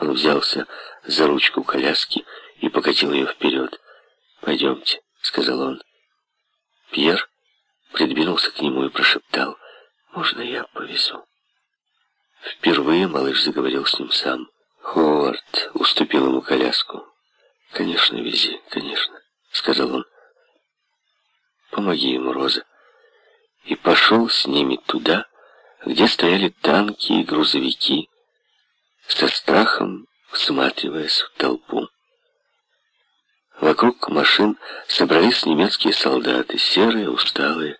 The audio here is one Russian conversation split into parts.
Он взялся за ручку коляски и покатил ее вперед. «Пойдемте», — сказал он. Пьер придвинулся к нему и прошептал, «Можно я повезу?» Впервые малыш заговорил с ним сам. Ховард уступил ему коляску. «Конечно, вези, конечно», — сказал он. «Помоги ему, Роза». И пошел с ними туда, где стояли танки и грузовики, со страхом всматриваясь в толпу. Вокруг машин собрались немецкие солдаты, серые, усталые,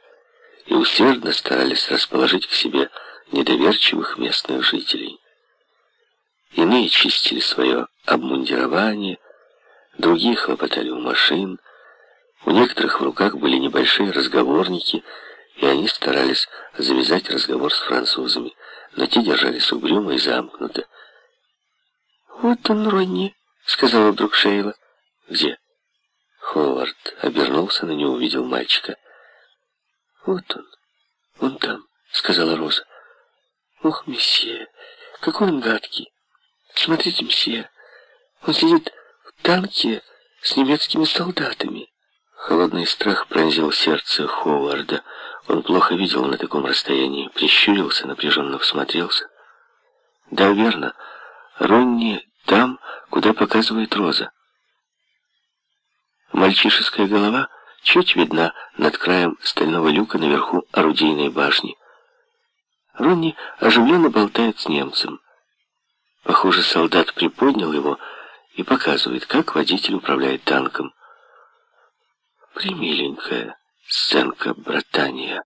и усердно старались расположить к себе недоверчивых местных жителей. Иные чистили свое обмундирование, другие хлопотали у машин, у некоторых в руках были небольшие разговорники, и они старались завязать разговор с французами, но те держались угрюмо и замкнуто. «Вот он, Ронни», — сказала вдруг Шейла. «Где?» Ховард обернулся, но не увидел мальчика. «Вот он, вон там», — сказала Роза. «Ох, месье, какой он гадкий! Смотрите, месье, он сидит в танке с немецкими солдатами». Холодный страх пронзил сердце Ховарда. Он плохо видел на таком расстоянии, прищурился, напряженно всмотрелся. Да, верно, Ронни там, куда показывает Роза. Мальчишеская голова чуть видна над краем стального люка наверху орудийной башни. Ронни оживленно болтает с немцем. Похоже, солдат приподнял его и показывает, как водитель управляет танком. Примиленькая сценка братания.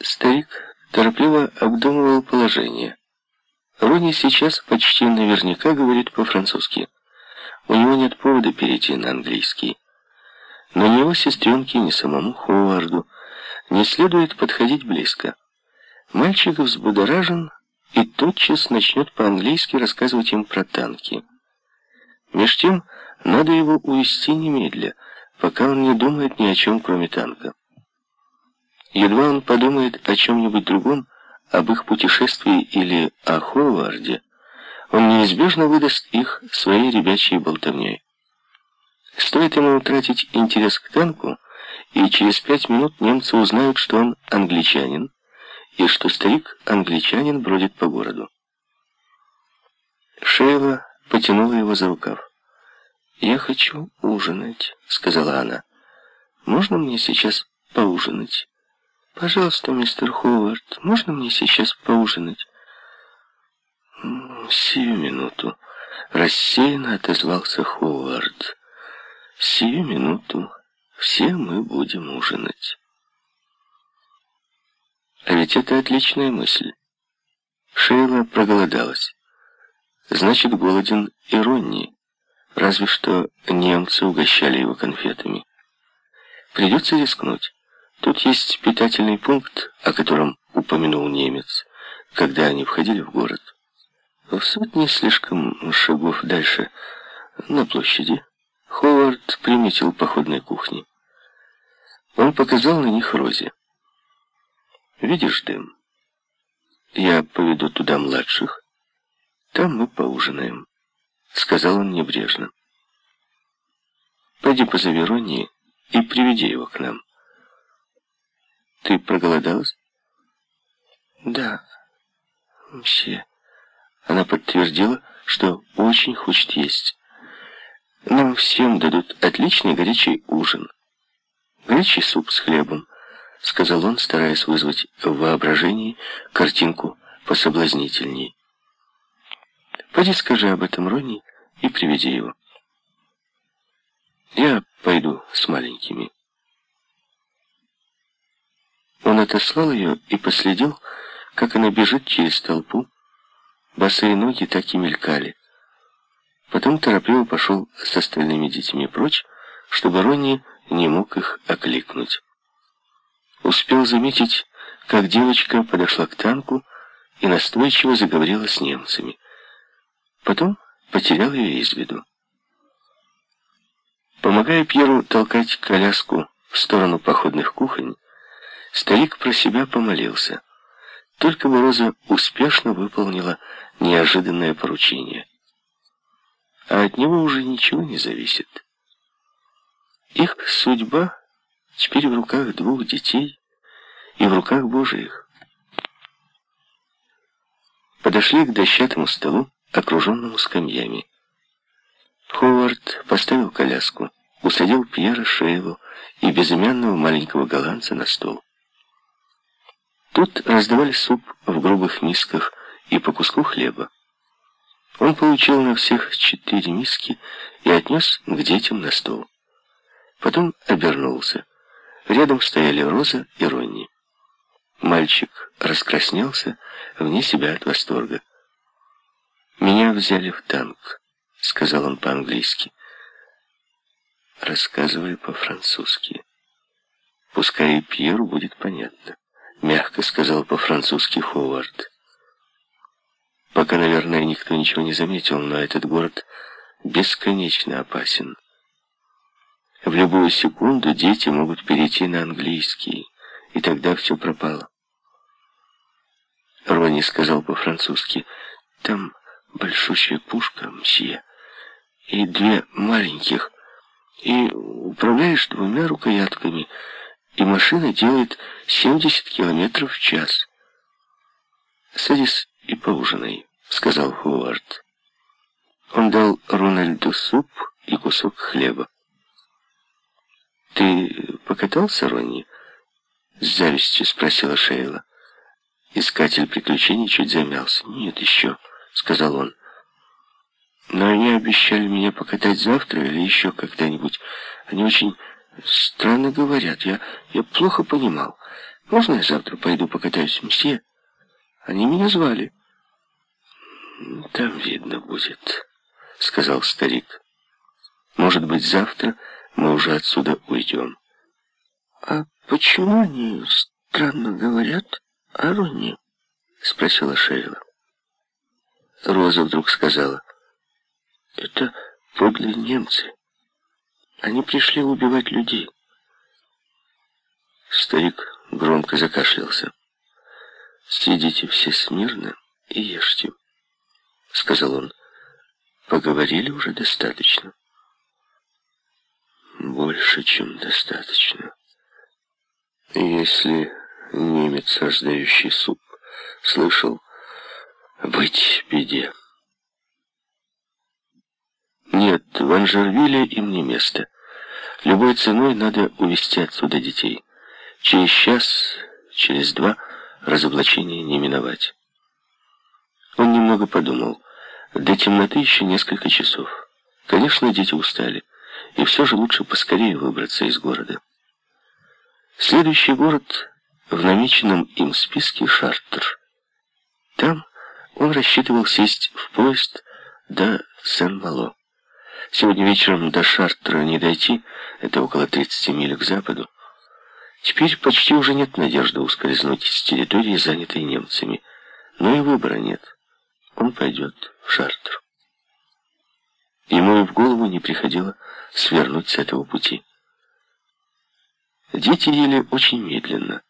Старик торопливо обдумывал положение. Ронни сейчас почти наверняка говорит по-французски. У него нет повода перейти на английский. Но ни его сестренке, ни самому Ховарду не следует подходить близко. Мальчик взбудоражен и тотчас начнет по-английски рассказывать им про танки. Меж тем, надо его увести немедля, пока он не думает ни о чем, кроме танка. Едва он подумает о чем-нибудь другом, об их путешествии или о Ховарде, он неизбежно выдаст их своей ребячьей болтовней. Стоит ему утратить интерес к танку, и через пять минут немцы узнают, что он англичанин, и что старик-англичанин бродит по городу. Шейла потянула его за рукав. «Я хочу ужинать», — сказала она. «Можно мне сейчас поужинать?» «Пожалуйста, мистер Ховард, можно мне сейчас поужинать?» «Сию минуту», — рассеянно отозвался Ховард. «Сию минуту все мы будем ужинать». А ведь это отличная мысль. Шейла проголодалась. Значит, голоден и Ронни. Разве что немцы угощали его конфетами. Придется рискнуть. Тут есть питательный пункт, о котором упомянул немец, когда они входили в город. В сотни слишком шагов дальше, на площади, Ховард приметил походной кухни. Он показал на них Розе. «Видишь дым? Я поведу туда младших. Там мы поужинаем», — сказал он небрежно. «Пойди позови Ронни и приведи его к нам». «Ты проголодалась?» «Да, мсье». Она подтвердила, что очень хочет есть. Нам всем дадут отличный горячий ужин. Горячий суп с хлебом, сказал он, стараясь вызвать в воображении картинку пособлазнительней. Пойди скажи об этом Ронни и приведи его. Я пойду с маленькими. Он отослал ее и последил, как она бежит через толпу, Босые ноги так и мелькали. Потом торопливо пошел с остальными детьми прочь, чтобы Ронни не мог их окликнуть. Успел заметить, как девочка подошла к танку и настойчиво заговорила с немцами. Потом потерял ее из виду. Помогая Пьеру толкать коляску в сторону походных кухонь, старик про себя помолился. Только бы Роза успешно выполнила неожиданное поручение. А от него уже ничего не зависит. Их судьба теперь в руках двух детей и в руках Божиих. Подошли к дощатому столу, окруженному скамьями. Ховард поставил коляску, усадил Пьера Шейлу и безымянного маленького голландца на стол. Тут раздавали суп в грубых мисках и по куску хлеба. Он получил на всех четыре миски и отнес к детям на стол. Потом обернулся. Рядом стояли Роза и Ронни. Мальчик раскраснелся вне себя от восторга. «Меня взяли в танк», — сказал он по-английски. «Рассказывай по-французски. Пускай и Пьеру будет понятно», — мягко сказал по-французски Ховард. Пока, наверное, никто ничего не заметил, но этот город бесконечно опасен. В любую секунду дети могут перейти на английский, и тогда все пропало. Рони сказал по-французски, «Там большущая пушка, мсье, и две маленьких, и управляешь двумя рукоятками, и машина делает 70 километров в час. Садись и поужинай», — сказал Ховард. Он дал Рональду суп и кусок хлеба. «Ты покатался, Ронни?» — с завистью спросила Шейла. Искатель приключений чуть замялся. «Нет еще», — сказал он. «Но они обещали меня покатать завтра или еще когда-нибудь. Они очень странно говорят. Я, я плохо понимал. Можно я завтра пойду покатаюсь, мсье? Они меня звали». «Там видно будет», — сказал старик. «Может быть, завтра мы уже отсюда уйдем». «А почему они странно говорят?» «Аруни?» — спросила Шейла. Роза вдруг сказала, «Это подлые немцы. Они пришли убивать людей». Старик громко закашлялся. «Сидите все смирно и ешьте», — сказал он. «Поговорили уже достаточно». «Больше, чем достаточно. Если немец, раздающий суп, слышал «быть беде». Нет, в Анжервилле им не место. Любой ценой надо увести отсюда детей. Через час, через два разоблачение не миновать. Он немного подумал. До темноты еще несколько часов. Конечно, дети устали, и все же лучше поскорее выбраться из города. Следующий город в намеченном им списке Шартер. Там он рассчитывал сесть в поезд до Сен-Мало. Сегодня вечером до Шартера не дойти, это около 30 миль к западу. Теперь почти уже нет надежды ускользнуть с территории, занятой немцами. Но и выбора нет. Он пойдет в Шартер. Ему и в голову не приходило свернуть с этого пути. Дети ели очень медленно.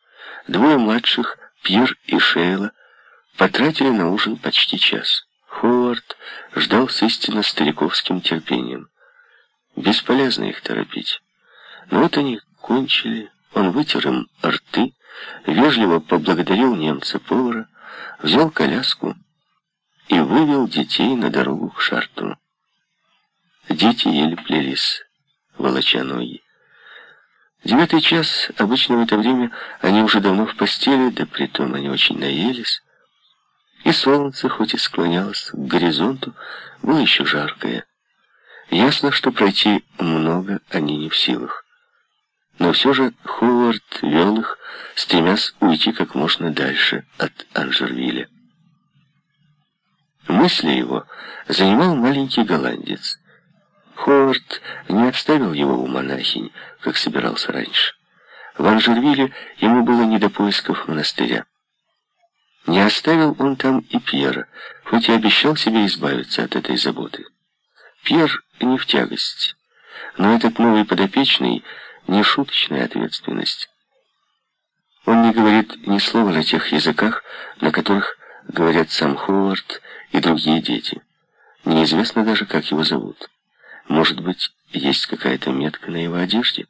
Двое младших, Пьер и Шейла, потратили на ужин почти час. Ховард ждал с истинно стариковским терпением. Бесполезно их торопить. Но вот они кончили, он вытер им рты, вежливо поблагодарил немца-повара, взял коляску и вывел детей на дорогу к Шарту. Дети еле плелись, волоча ноги. Девятый час, обычно в это время они уже давно в постели, да притом они очень наелись. И солнце, хоть и склонялось к горизонту, было еще жаркое. Ясно, что пройти много они не в силах. Но все же Ховард вел их, стремясь уйти как можно дальше от Анжервилля. Мысли его занимал маленький голландец — Ховард не оставил его у монахинь, как собирался раньше. В Анжервилле ему было не до поисков монастыря. Не оставил он там и Пьера, хоть и обещал себе избавиться от этой заботы. Пьер не в тягость, но этот новый подопечный — не шуточная ответственность. Он не говорит ни слова на тех языках, на которых говорят сам Ховард и другие дети. Неизвестно даже, как его зовут. Может быть, есть какая-то метка на его одежде?